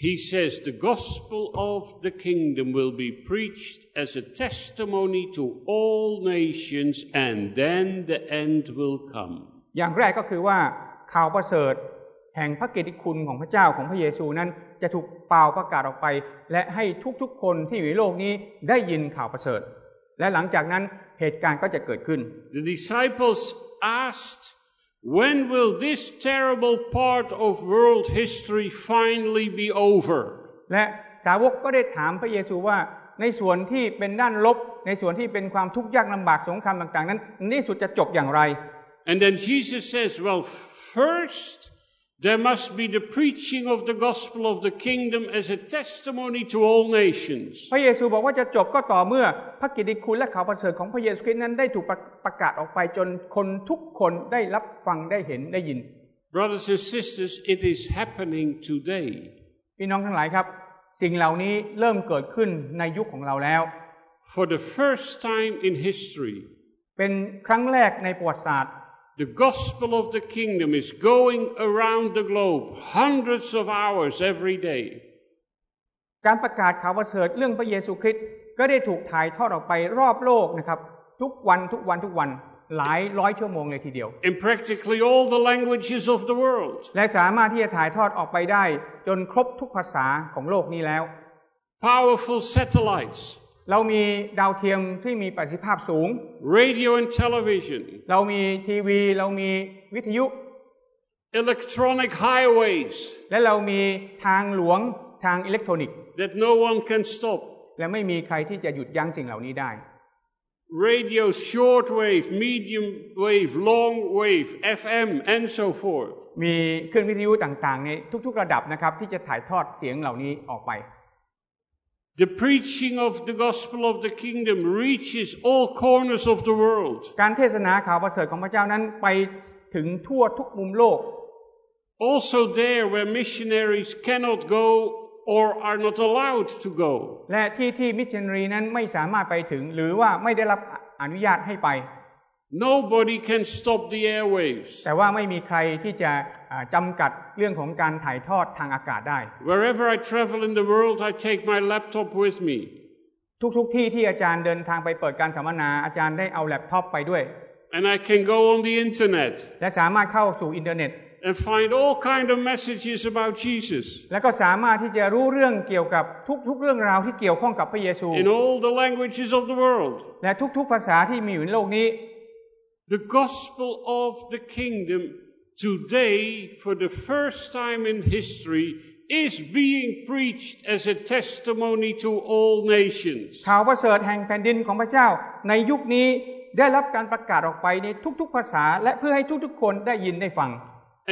He says the gospel of the kingdom will be preached as a testimony to all nations, and then the end will come. อย่างแรกก็คือว่าข่าวประเสริฐแห่งพระเกียรติคุณของพระเจ้าของพระเยซูนั้นจะถูกเป่าประกาศออกไป และให้ทุกๆคนที่อยู่ในโลกนี้ได้ยินข่าวประเสริฐ และหลังจากนั้นเหตุการณ์ก็จะเกิดขึ้น The disciples asked, When will this terrible part of world history finally be over? และสาวกก็ได้ถามพระเยซูว่าในส่วนที่เป็นด้านลบในส่วนที่เป็นความทุกข์ยากลำบากสงครามต่างๆ นั้นในที่สุดจะจบอย่างไร And then Jesus says, Well, first, there must be the preaching of the gospel of the kingdom as a testimony to all nations. พระเยซูบอกว่าจะจบก็ต่อเมื่อพระกิตติคุณและข่าวประเสริฐของพระเยซูคริสต์นั้นได้ถูกประประกาศออกไปจนคนทุกคนได้รับฟังได้เห็นได้ยิน Brothers and sisters, it is happening today. พี่น้องทั้งหลายครับ สิ่งเหล่านี้เริ่มเกิดขึ้นในยุคของเราแล้ว For the first time in history, เป็นครั้งแรกในประวัติศาสตร์ the gospel of the kingdom is going around the globe hundreds of hours every day. การประกาศข่าวประเสริฐเรื่องพระเยซูคริสต์ก็ได้ถูกถ่ายทอดออกไปรอบโลกนะครับทุกวันทุกวันทุกวันหลายร้อยชั่วโมงเลยทีเดียว in practically all the languages of the world. และสามารถที่จะถ่ายทอดออกไปได้จนครบทุกภาษาของโลกนี้แล้ว Powerful satellites, เรามีดาวเทียมที่มีประสิทธิภาพสูง radio and television, เรามีทีวี เรามีวิทยุ electronic highways และเรามีทางหลวงทางอิเล็กทรอนิกส์ that no one can stop. และไม่มีใครที่จะหยุดยั้งสิ่งเหล่านี้ได้ Radio, shortwave, medium wave, long wave, FM, and so forth. มีเครื่องวิทยุต่างๆในทุกๆระดับนะครับที่จะถ่ายทอดเสียงเหล่านี้ออกไป The preaching of the gospel of the kingdom reaches all corners of the world. การเทศนาข่าวประเสริฐของพระเจ้านั้นไปถึงทั่วทุกมุมโลก Also, there where missionaries cannot go or are not allowed to go. และที่ที่มิชชันนารีนั้นไม่สามารถไปถึง หรือว่าไม่ได้รับอนุญาตให้ไป Nobody can stop the airwaves. แต่ว่าไม่มีใครที่จะอ่า จำกัดเรื่องของการถ่ายทอดทางอากาศได้ Wherever I travel in the world, I take my laptop with me. ทุกๆที่ที่อาจารย์เดินทางไปเปิดการสัมมนาอาจารย์ได้เอาแล็ปท็อปไปด้วย And I can go on the internet และสามารถเข้าสู่อินเทอร์เน็ต and find all kind of messages about Jesus และก็สามารถที่จะรู้เรื่องเกี่ยวกับทุกๆเรื่องราวที่เกี่ยวข้องกับพระเยซู in all the languages of the world. และทุกๆภาษาที่มีอยู่ในโลกนี้ The gospel of the kingdom today, for the first time in history, is being preached as a testimony to all nations. ข่าวประเสริฐแห่งแผ่นดินของพระเจ้า ในยุคนี้ได้รับการประกาศออกไปในทุกๆ ภาษา และเพื่อให้ทุกๆ คนได้ยินได้ฟัง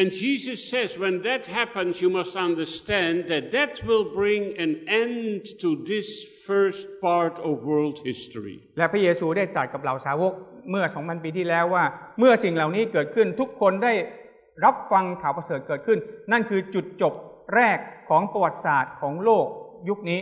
And Jesus says, when that happens, you must understand that that will bring an end to this first part of world history. และพระเยซูได้ตรัสกับเหล่าสาวกเมื่อ 2,000 ปีที่แล้วว่า เมื่อสิ่งเหล่านี้เกิดขึ้นทุกคนได้ รับฟังข่าวประเสริฐเกิดขึ้น นั่นคือจุดจบแรกของประวัติศาสตร์ของโลกยุคนี้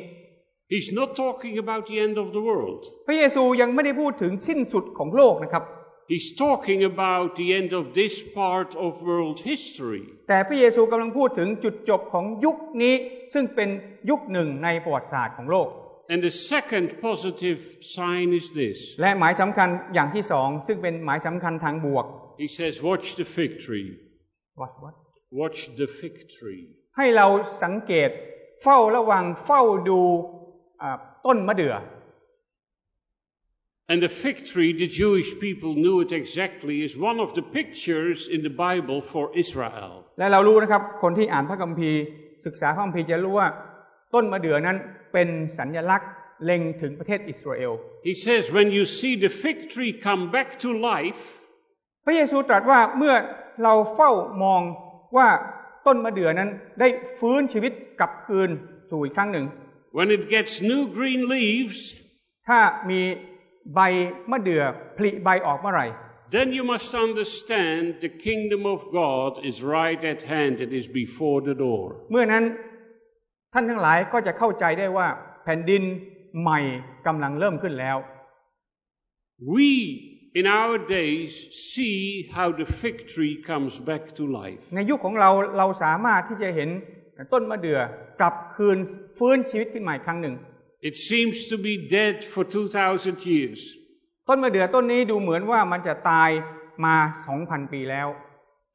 He's not talking about the end of the world. พระเยซูยังไม่ได้พูดถึงสิ้นสุดของโลกนะครับ He's talking about the end of this part of world history. แต่พระเยซูกำลังพูดถึงจุดจบของยุคนี้ ซึ่งเป็นยุคหนึ่งในประวัติศาสตร์ของโลก And the second positive sign is this. และหมายสำคัญอย่างที่สองซึ่งเป็นหมายสำคัญทางบวก He says, watch the fig tree. What, what? Watch the fig tree. ให้เราสังเกตเฝ้าระวังเฝ้าดูอ่าต้นมะเดื่อ And the fig tree, the Jewish people knew it exactly, is one of the pictures in the Bible for Israel. และเรารู้นะครับ คนที่อ่านพระคัมภีร์ ศึกษาพระคัมภีร์จะรู้ว่าต้นมะเดื่อนั้นเป็นสัญลักษณ์เล็งถึงประเทศอิสราเอล He says, when you see the fig tree come back to life, พระเยซูตรัสว่าเมื่อเราเฝ้ามองว่าต้นมะเดื่อนั้นได้ฟื้นชีวิตกลับคืนสู่อีกครั้งหนึ่ง when it gets new green leaves, ถ้ามีใบมะเดื่อผลิใบออกเมื่อไหร่ then you must understand the kingdom of God is right at hand, it is before the door. เมื่อนั้นท่านทั้งหลายก็จะเข้าใจได้ว่าแผ่นดินใหม่กำลังเริ่มขึ้นแล้ว We, in our days, see how the fig tree comes back to life. ในยุคของเราเราสามารถที่จะเห็นต้นมะเดื่อกลับคืนฟื้นชีวิตขึ้นใหม่ครั้งหนึ่ง It seems to be dead for 2,000 years. ต้นมะเดื่อต้นนี้ดูเหมือนว่ามันจะตายมาสองพันปีแล้ว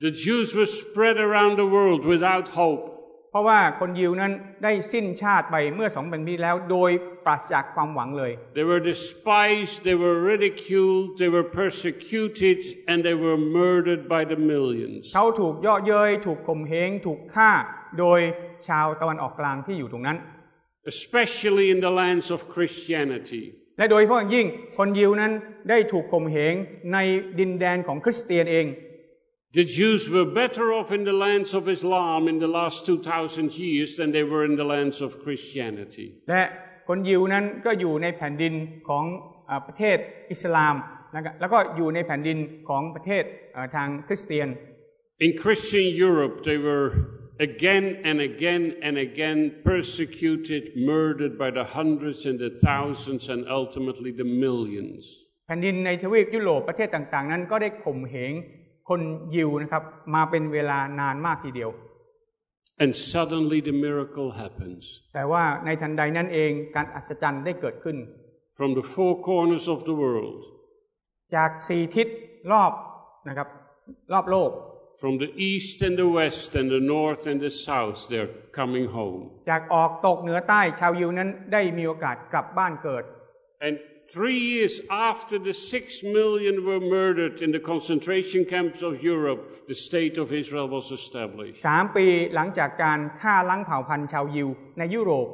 The Jews were spread around the world without hope. เพราะว่าคนยิวนั้นได้สิ้นชาติไปเมื่อสองพันปีแล้วโดยปราศจากความหวังเลย They were despised, they were ridiculed, they were persecuted, and they were murdered by the millions. เขาถูกเย่อเย้ยถูกข่มเหงถูกฆ่าโดยชาวตะวันออกกลางที่อยู่ตรงนั้น Especially in the lands of Christianity. และโดยเฉพาะอย่างยิ่งคนยิวนั้นได้ถูกข่มเหงในดินแดนของคริสเตียนเอง The Jews were better off in the lands of Islam in the last 2,000 years than they were in the lands of Christianity. และคนยิวนั้นก็อยู่ในแผ่นดินของเอ่อประเทศอิสลามนะครับแล้วก็อยู่ในแผ่นดินของประเทศเอ่อทางคริสเตียน In Christian Europe, they were again and again and again persecuted, murdered by the hundreds and the thousands, and ultimately the millions. แผ่นดินในทวีปยุโรปประเทศต่างๆ นั้นก็ได้ข่มเหง คนยิวนะครับมาเป็นเวลานานมากทีเดียว And suddenly the miracle happens. แต่ว่าในทันใดนั้นเองการอัศจรรย์ได้เกิดขึ้น From the four corners of the world, จากสี่ทิศรอบนะครับรอบโลก from the east and the west and the north and the south, they're coming home. จากออกตกเหนือใต้ชาวยิวนั้นได้มีโอกาสกลับบ้านเกิด And three years after the six million were murdered in the concentration camps of Europe, the state of Israel was established. สามปีหลังจากการฆ่าล้างเผ่าพันธุ์ชาวยิวในยุโรป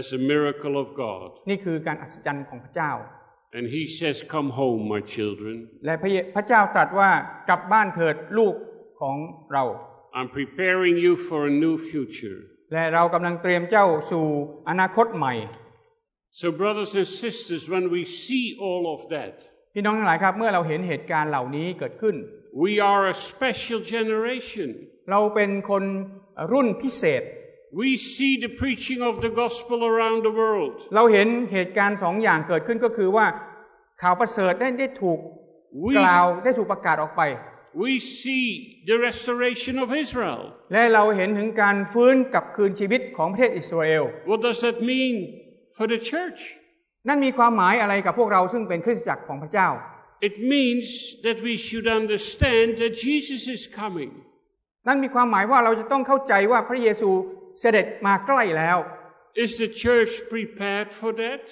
As a miracle of God. นี่คือการอัศจรรย์ของพระเจ้า And he says, "Come home, my children." และพระเจ้าตรัสว่ากลับบ้านเถิดลูกของเรา I'm preparing you for a new future. และเรากำลังเตรียมเจ้าสู่อนาคตใหม่ So, brothers and sisters, when we see all of that, พี่น้องทั้งหลายครับ เมื่อเราเห็นเหตุการณ์เหล่านี้เกิดขึ้น We are a special generation. เราเป็นคนรุ่นพิเศษ We see the preaching of the gospel around the world. เราเห็นเหตุการณ์สองอย่างเกิดขึ้นก็คือว่าข่าวประเสริฐได้ได้ถูก We, กล่าวได้ถูกประกาศออกไป we see the restoration of Israel. และเราเห็นถึงการฟื้นกลับคืนชีวิตของประเทศอิสราเอล What does that mean for the church? นั่นมีความหมายอะไรกับพวกเราซึ่งเป็นคริสตจักรของพระเจ้า It means that we should understand that Jesus is coming. นั่นมีความหมายว่าเราจะต้องเข้าใจว่าพระเยซูเสด็จมาใกล้แล้ว Is the church prepared for that?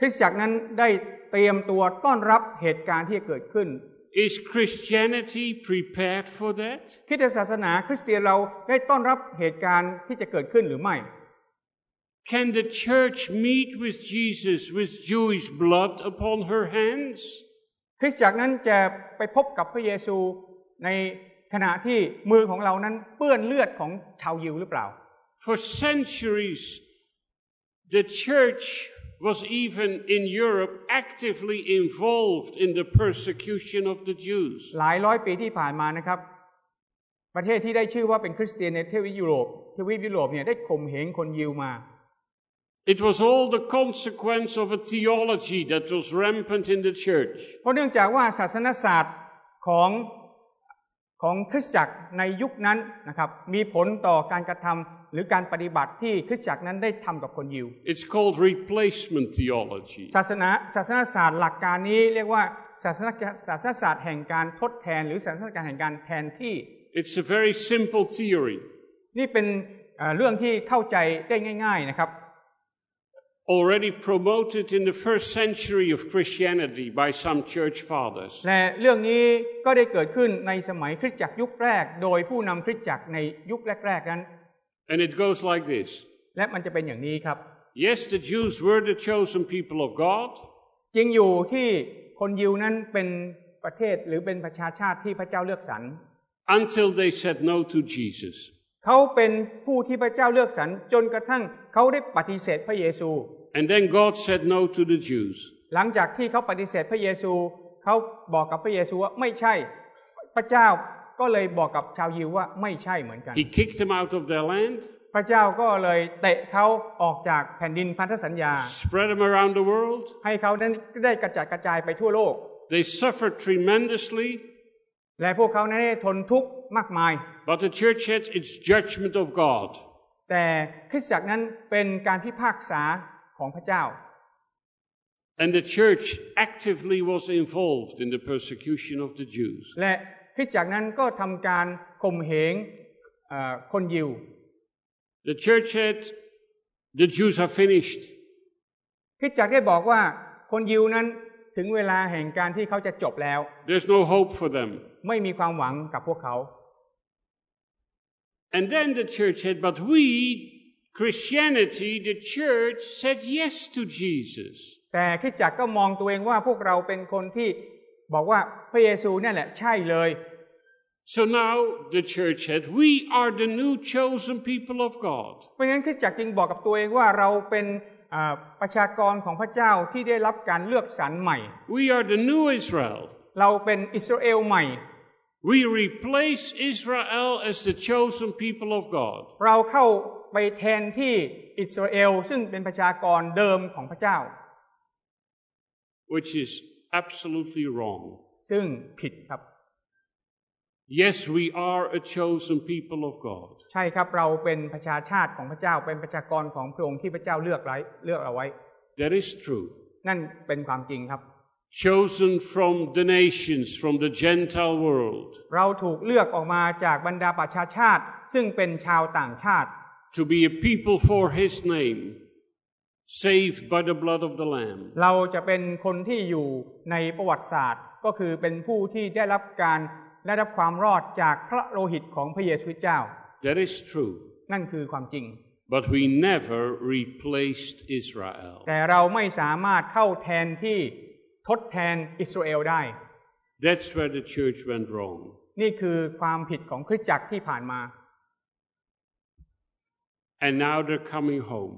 คริสตจักรนั้นได้เตรียมตัวต้อนรับเหตุการณ์ที่จะเกิดขึ้น Is Christianity prepared for that? คริสตศาสนาคริสเตียนเราได้ต้อนรับเหตุการณ์ที่จะเกิดขึ้นหรือไม่ Can the church meet with Jesus with Jewish blood upon her hands? คริสตจักรนั้นจะไปพบกับพระเยซูในขณะที่มือของเรานั้นเปื้อนเลือดของชาวยิวหรือเปล่า For centuries, the church was even in Europe actively involved in the persecution of the Jews. หลายร้อยปีที่ผ่านมานะครับ ประเทศที่ได้ชื่อว่าเป็นคริสเตียนในทวีปยุโรปทวีปยุโรปเนี่ยได้ข่มเหงคนยิวมา It was all the consequence of a theology that was rampant in the church. เพราะเนื่องจากว่าศาสนศาสตร์ของของคริสตจักรในยุคนั้นนะครับมีผลต่อการกระทำ หรือการปฏิบัติที่คริสตจักรนั้นได้ทำกับคนยิว It's called replacement theology. ศาสนาศาสนศาสตร์หลักการนี้เรียกว่าศาสนศาสนศาสตร์แห่งการทดแทน หรือศาสนศาสตร์แห่งการแทนที่ It's a very simple theory, นี่เป็นเอ่อเรื่องที่เข้าใจได้ง่าย ๆนะครับ already promoted in the first century of Christianity by some church fathers. และเรื่องนี้ก็ได้เกิดขึ้นในสมัยคริสตจักรยุคแรก โดยผู้นำคริสตจักรในยุคแรกๆนั้น And it goes like this. และมันจะเป็นอย่างนี้ครับ Yes, the Jews were the chosen people of God, จริงอยู่ที่คนยิวนั้นเป็นประเทศหรือเป็นประชาชาติที่พระเจ้าเลือกสรร until they said no to Jesus. เขาเป็นผู้ที่พระเจ้าเลือกสรรจนกระทั่งเขาได้ปฏิเสธพระเยซู And then God said no to the Jews. หลังจากที่เขาปฏิเสธพระเยซู เขาบอกกับพระเยซูว่าไม่ใช่ พระเจ้า ก็เลยบอกกับชาวยิวว่าไม่ใช่เหมือนกัน He kicked them out of their land, พระเจ้าก็เลยเตะเขาออกจากแผ่นดินพันธสัญญา spread them around the world. ให้เขานั้นได้กระจัดกระจายไปทั่วโลก They suffered tremendously, และพวกเขานั้นได้ทนทุกข์มากมาย but the church had its judgment of God. แต่คริสตจักรนั้นเป็นการพิพากษาของพระเจ้า And the church actively was involved in the persecution of the Jews. และ คริสตจักรนั้นก็ทำการข่มเหงเอ่อคนยิว The church said, the Jews are finished. คริสตจักรได้บอกว่าคนยิวนั้นถึงเวลาแห่งการที่เขาจะจบแล้ว There's no hope for them. ไม่มีความหวังกับพวกเขา And then the church said, but we, Christianity, the church, said yes to Jesus. แต่คริสตจักรก็มองตัวเองว่าพวกเราเป็นคนที่ บอกว่าพระเยซูนั่นแหละใช่เลย So now the church said, we are the new chosen people of God. เพราะฉะนั้นคริสตจักรจึงบอกกับตัวเองว่าเราเป็นอ่าประชากรของพระเจ้าที่ได้รับการเลือกสรรใหม่ We are the new Israel. เราเป็นอิสราเอลใหม่ We replace Israel as the chosen people of God. เราเข้าไปแทนที่อิสราเอลซึ่งเป็นประชากรเดิมของพระเจ้า which is absolutely wrong. ซึ่งผิดครับ Yes, we are a chosen people of God. ใช่ครับเราเป็นประชาชาติของพระเจ้าเป็นประชากรของพระองค์ที่พระเจ้าเลือกไว้เลือกเอาไว้ That is true. นั่นเป็นความจริงครับ Chosen from the nations, from the Gentile world, เราถูกเลือกออกมาจากบรรดาประชาชาติ ซึ่งเป็นชาวต่างชาติ to be a people for his name, saved by the blood of the Lamb. เราจะเป็นคนที่อยู่ในประวัติศาสตร์ ก็คือเป็นผู้ที่ได้รับการได้รับความรอดจากพระโลหิตของพระเยซูเจ้า That is true. นั่นคือความจริง But we never replaced Israel. แต่เราไม่สามารถเข้าแทนที่ทดแทนอิสราเอลได้ That's where the church went wrong. นี่คือความผิดของคริสตจักรที่ผ่านมา And now they're coming home.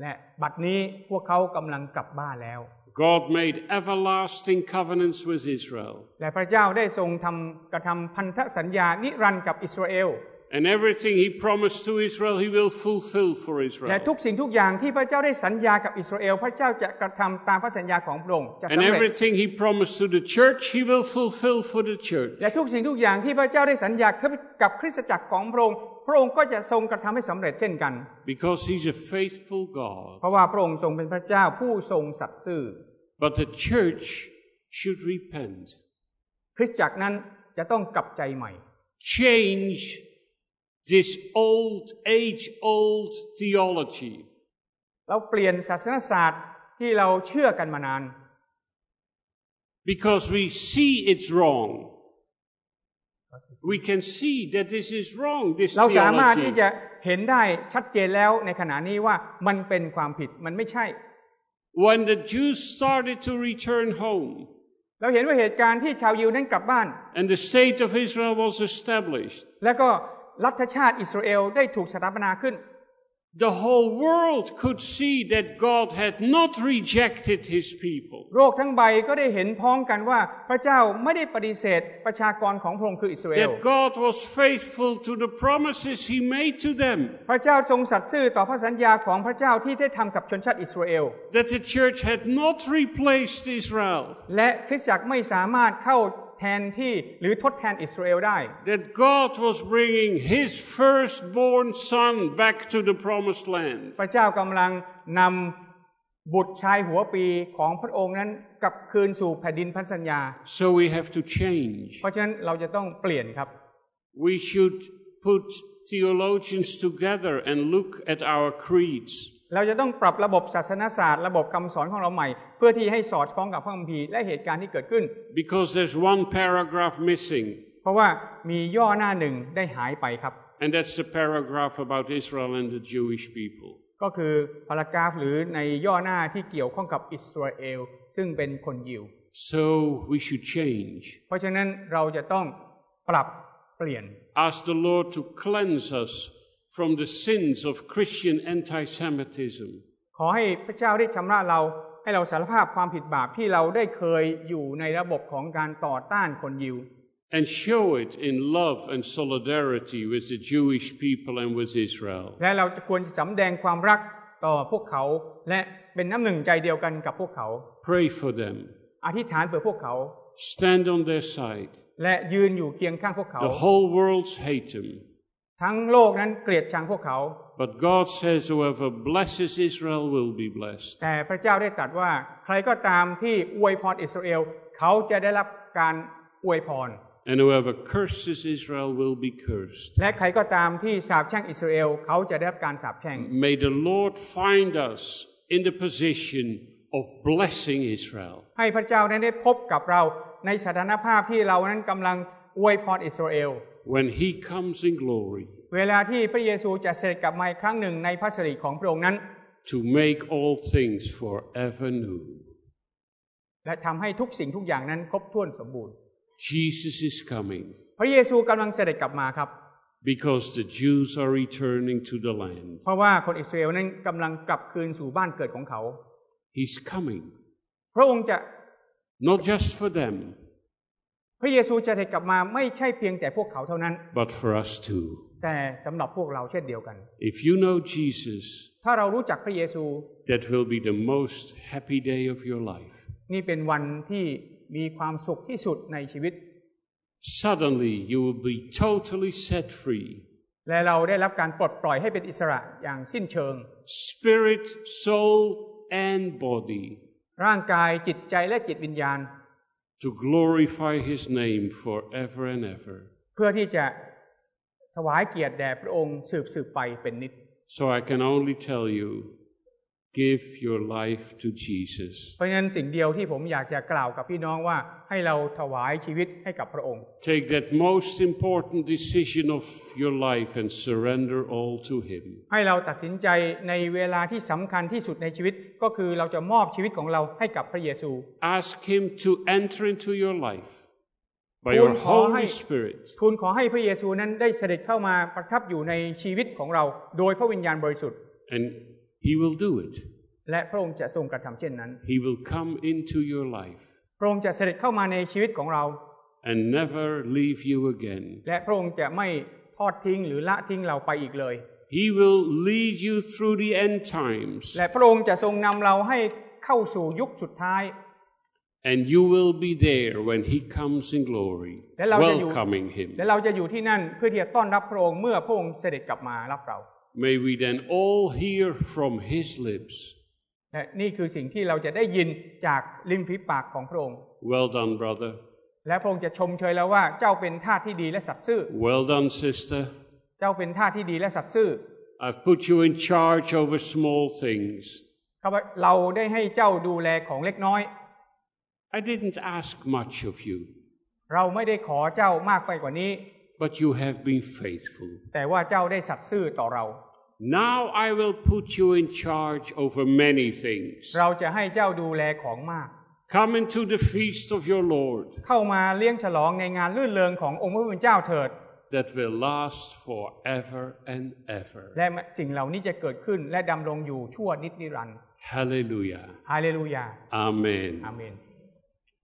และบัดนี้พวกเขากำลังกลับบ้านแล้ว God made everlasting covenants with Israel. และพระเจ้าได้ทรงทำกระทำพันธสัญญานิรันดร์กับอิสราเอล And everything he promised to Israel, he will fulfill for และ Israel. ทุกสิ่งทุกอย่างที่พระเจ้าได้สัญญากับอิสราเอลพระเจ้าจะกระทำตามพระสัญญาของพระองค์จะ And สำเร็จ everything he promised to the church, he will fulfill for the church. และทุกสิ่งทุกอย่างที่พระเจ้าได้สัญญากับคริสตจักรของพระองค์ พระองค์ก็จะทรงกระทำให้สำเร็จเช่นกัน Because he's a faithful God. เพราะว่าพระองค์ทรงเป็นพระเจ้าผู้ทรงสัตย์ซื่อ But the church should repent, คริสตจักรนั้นจะต้องกลับใจใหม่ change this old, age old theology เราเปลี่ยนศาสนศาสตร์ที่เราเชื่อกันมานาน because we see it's wrong. We can see that this is wrong, this เราสามารถที่ theology. จะเห็นได้ชัดเจนแล้วในขณะนี้ว่ามันเป็นความผิดมันไม่ใช่ When the Jews started to return home เราเห็นว่าเหตุการณ์ที่ชาวยิวนั้นกลับบ้าน and the state of Israel was established, แล้วก็รัฐชาติอิสราเอลได้ถูกสถาปนาขึ้น the whole world could see that God had not rejected his people. โลกทั้งใบก็ได้เห็นพ้องกันว่าพระเจ้าไม่ได้ปฏิเสธประชากรของพระองค์คืออิสราเอล That God was faithful to the promises he made to them. พระเจ้าทรงสัตย์ซื่อต่อพระสัญญาของพระเจ้าที่ได้ทำกับชนชาติอิสราเอล That the church had not replaced Israel. และคริสตจักรไม่สามารถเข้า แทนที่หรือทดแทนอิสราเอลได้ That God was bringing his firstborn son back to the promised land. พระเจ้ากำลังนำบุตรชายหัวปีของพระองค์นั้นกลับคืนสู่แผ่นดินพันสัญญา So we have to change. เพราะฉะนั้นเราจะต้องเปลี่ยนครับ We should put theologians together and look at our creeds. เราจะต้องปรับระบบศาสนศาสตร์ระบบคำสอนของเราใหม่ เพื่อที่ให้สอดคล้องกับพระคัมภีร์และเหตุการณ์ที่เกิดขึ้น Because there's one paragraph missing, เพราะว่ามีย่อหน้าหนึ่งได้หายไปครับ and that's the paragraph about Israel and the Jewish people. ก็คือพารากราฟหรือในย่อหน้าที่เกี่ยวข้องกับอิสราเอลซึ่งเป็นคนยิว So we should change. เพราะฉะนั้นเราจะต้องปรับเปลี่ยน Ask the Lord to cleanse us from the sins of Christian anti Semitism. ขอให้พระเจ้าได้ชำระเราให้เราสารภาพความผิดบาปที่เราได้เคยอยู่ในระบบของการต่อต้านคนยิว and show it in love and solidarity with the Jewish people and with Israel. และเราจะควรสำแดงความรักต่อพวกเขาและเป็นน้ำหนึ่งใจเดียวกันกับพวกเขา Pray for them. อธิษฐานเพื่อพวกเขา Stand on their side. และยืนอยู่เคียงข้างพวกเขา The whole world hate them. ทั้งโลกนั้นเกลียดชังพวกเขา But God says, whoever blesses Israel will be blessed. แต่พระเจ้าได้ตรัสว่าใครก็ตามที่อวยพรอิสราเอลเขาจะได้รับการอวยพร And whoever curses Israel will be cursed. และใครก็ตามที่สาปแช่งอิสราเอลเขาจะได้รับการสาปแช่ง May the Lord find us in the position of blessing Israel. ให้พระเจ้านั้นได้พบกับเราในสถานภาพที่เรานั้นกำลังอวยพรอิสราเอล When he comes in glory เวลาที่พระเยซูจะเสด็จกลับมาอีกครั้งหนึ่งในพระสิริของพระองค์นั้น to make all things forever new. และทำให้ทุกสิ่งทุกอย่างนั้นครบถ้วนสมบูรณ์ Jesus is coming พระเยซูกำลังเสด็จกลับมาครับ because the Jews are returning to the land. เพราะว่าคนอิสราเอลนั้นกำลังกลับคืนสู่บ้านเกิดของเขา He's coming, พระองค์จะ not just for them, พระเยซูจะเสด็จกลับมาไม่ใช่เพียงแต่พวกเขาเท่านั้น but for us too. แต่สำหรับพวกเราเช่นเดียวกัน If you know Jesus, ถ้าเรารู้จักพระเยซู that will be the most happy day of your life. นี่เป็นวันที่มีความสุขที่สุดในชีวิต Suddenly, you will be totally set free. และเราได้รับการปลดปล่อยให้เป็นอิสระอย่างสิ้นเชิง Spirit, soul, and body ร่างกายจิตใจและจิตวิญญาณ to glorify His name forever and ever. เพื่อที่จะถวายเกียรติแด่พระองค์สืบสืบไปเป็นนิจ So I can only tell you give your life to Jesus. เพราะฉะนั้นสิ่งเดียวที่ผมอยากจะกล่าวกับพี่น้องว่าให้เราถวายชีวิตให้กับพระองค์ Take that most important decision of your life and surrender all to Him. ให้เราตัดสินใจในเวลาที่สำคัญที่สุดในชีวิตก็คือเราจะมอบชีวิตของเราให้กับพระเยซู Ask Him to enter into your life by your Tuôn khó hay- Holy Spirit. ทูลขอให้พระเยซูนั้นได้เสด็จเข้ามาประทับอยู่ในชีวิตของเรา โดยพระวิญญาณบริสุทธิ์ And He will do it. และพระองค์จะทรงกระทำเช่นนั้น He will come into your life พระองค์จะเสด็จเข้ามาในชีวิตของเรา and never leave you again. และพระองค์จะไม่ทอดทิ้งหรือละทิ้งเราไปอีกเลย He will lead you through the end times, และพระองค์จะทรงนำเราให้เข้าสู่ยุคสุดท้าย and you will be there when He comes in glory, และเราจะอยู่ welcoming Him. และเราจะอยู่ที่นั่นเพื่อที่จะต้อนรับพระองค์เมื่อพระองค์เสด็จกลับมารับเรา May we then all hear from His lips, และนี่คือสิ่งที่เราจะได้ยินจากริมฝีปากของพระองค์ Well done, brother. และพระองค์จะชมเชยเราว่าเจ้าเป็นทาสที่ดีและสัตย์ซื่อ Well done, sister. เจ้าเป็นทาสที่ดีและสัตย์ซื่อ I've put you in charge over small things. ครับว่าเราได้ให้เจ้าดูแลของเล็กน้อย I didn't ask much of you, เราไม่ได้ขอเจ้ามากไปกว่านี้ but you have been faithful. แต่ว่าเจ้าได้สัตย์ซื่อต่อเรา Now I will put you in charge over many things. เราจะให้เจ้าดูแลของมาก Come into the feast of your Lord เข้ามาเลี้ยงฉลองในงานลื่นเริงขององค์พระผู้เป็นเจ้าเถิด that will last forever and ever. และสิ่งเหล่านี้จะเกิดขึ้นและดำรงอยู่ชั่วนิจนิรันดร์ Hallelujah. ฮาเลลูยา Amen. อาเมน